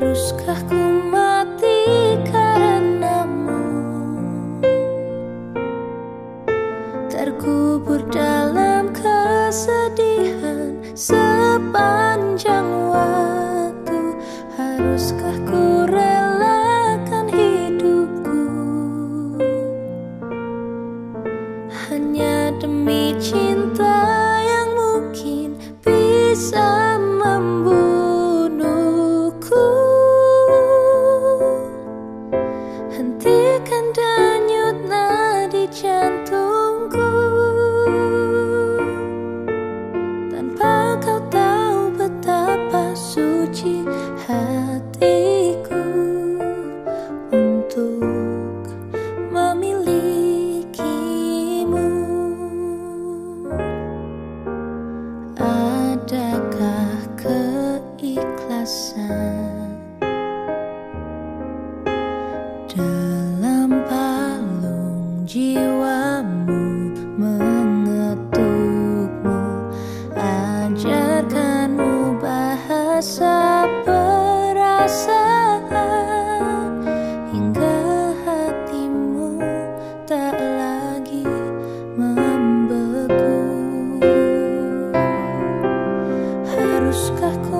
haruskah ku mati dalam palung jiwamu mengetukmu ajarkanmu bahasa perasaan. Hingga hatimu tak lagi membeku. Haruskah ku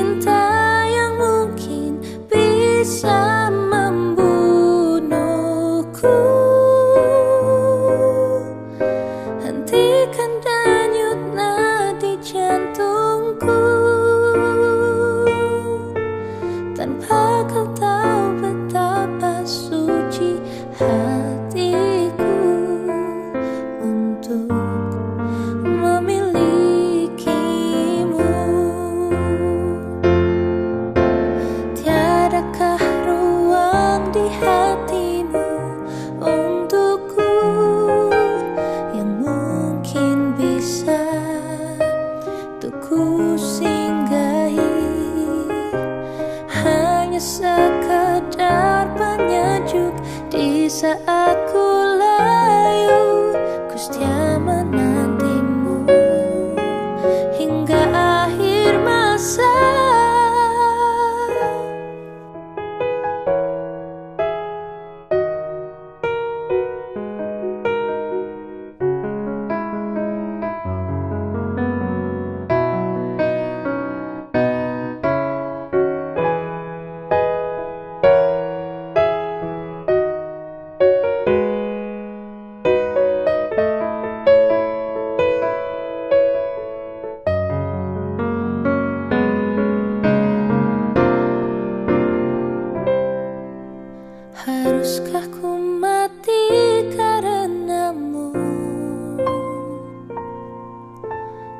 dan pakau tahu sekadar penyejuk di saat Haruskah ku mati karenamu?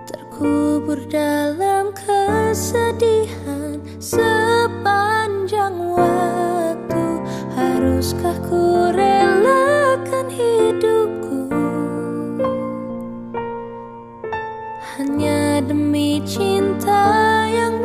Terkubur dalam kesedihan sepanjang waktu. Haruskah ku relakan hidupku? Hanya demi cinta yang